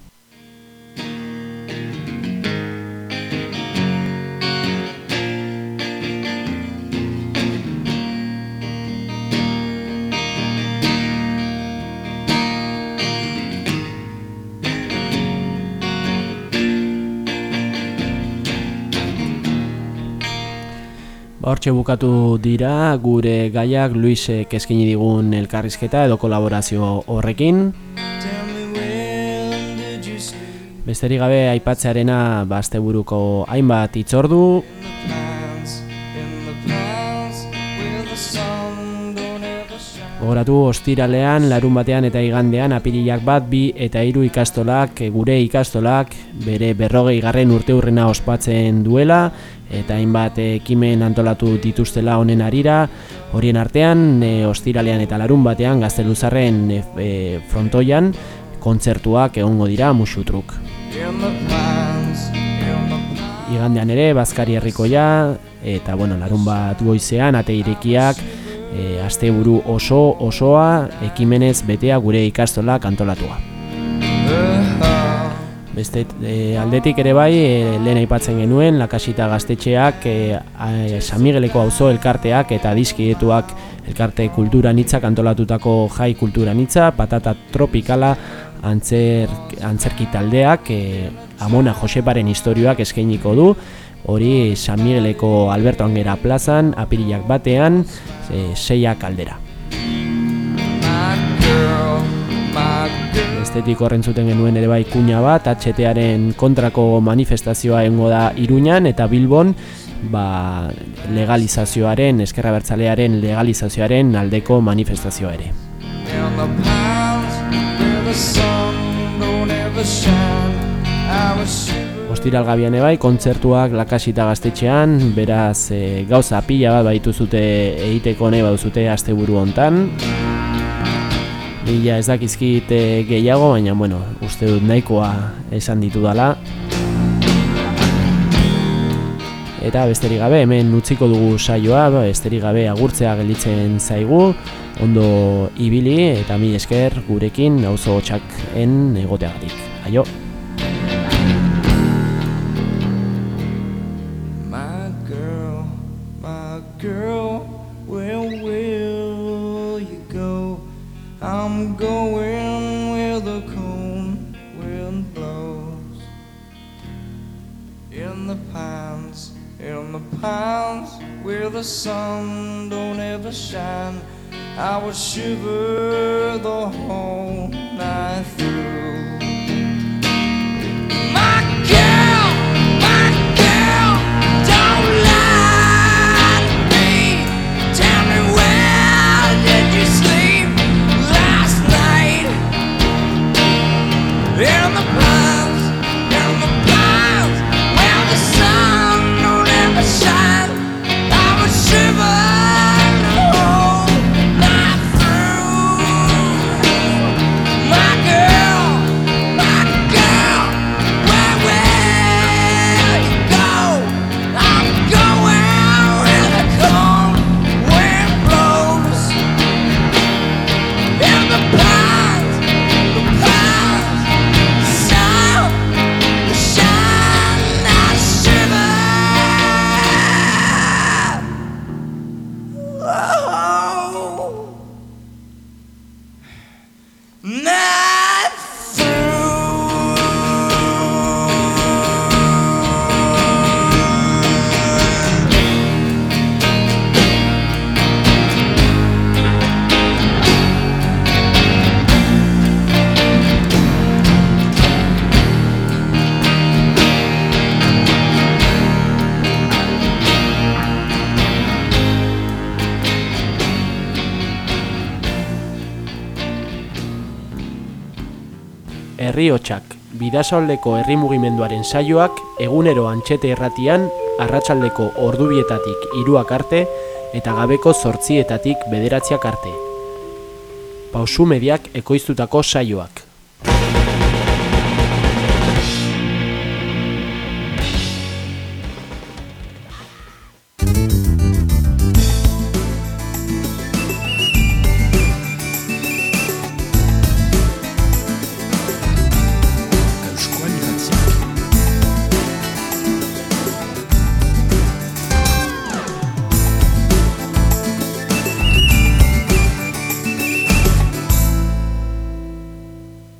Hortxe bukatu dira gure gaiak Luisek eskaini digun elkarrizketa edo kolaborazio horrekin. Besterik gabe aipatzearena ba asteburuko hainbat hitzordu Gogoratu ostiralean, larun batean eta igandean apirilak bat, bi eta hiru ikastolak, gure ikastolak, bere berrogei garren urte ospatzen duela, eta hainbat ekimen antolatu dituztela honen arira, horien artean, e, ostiralean eta larun batean, gazteluzarren e, e, frontoian, kontzertuak egongo dira musutruk. Igandean ere, Bazkari herrikoia, eta bueno, larun bat goizean, ate irekiak, e, asteburu oso osoa ekimenez betea gure ikastola kantolatua. Beste e, aldetik ere bai, e, lehen aipatzen genuen, lakasita gaztetxeak, e, a, San Migueleko auzo elkarteak eta dizkietuak elkarte kultura nitza kantolatutako jai kultura nitza, patata tropikala antzer, antzerki taldeak, e, Amona Joseparen historioak eskainiko du, hori San Migueleko Alberto Angera plazan, apirilak batean, e, seiak aldera. Estetik horren zuten genuen ere bai kuña bat, HTaren kontrako manifestazioa egongo da Iruñan eta Bilbon, ba, legalizazioaren, eskerra bertzalearen legalizazioaren aldeko manifestazioa ere. Ostiral gabian bai, kontzertuak lakasita gaztetxean, beraz e, gauza pila bat baitu zute egiteko nahi baduzute asteburu hontan. Bila ez dakizkit e, gehiago, baina bueno, uste dut nahikoa esan ditu dala. Eta besterik gabe, hemen utziko dugu saioa, besterik gabe agurtzea gelditzen zaigu, ondo ibili eta mi esker gurekin auzo txaken egoteagatik. Aio! The sun don't ever shine. I would shiver the whole night through. Herri hotxak, bidasoaldeko herri mugimenduaren saioak egunero antxete erratian, arratsaldeko ordubietatik hiruak arte eta gabeko zortzietatik bederatziak arte. Pausu mediak ekoiztutako saioak.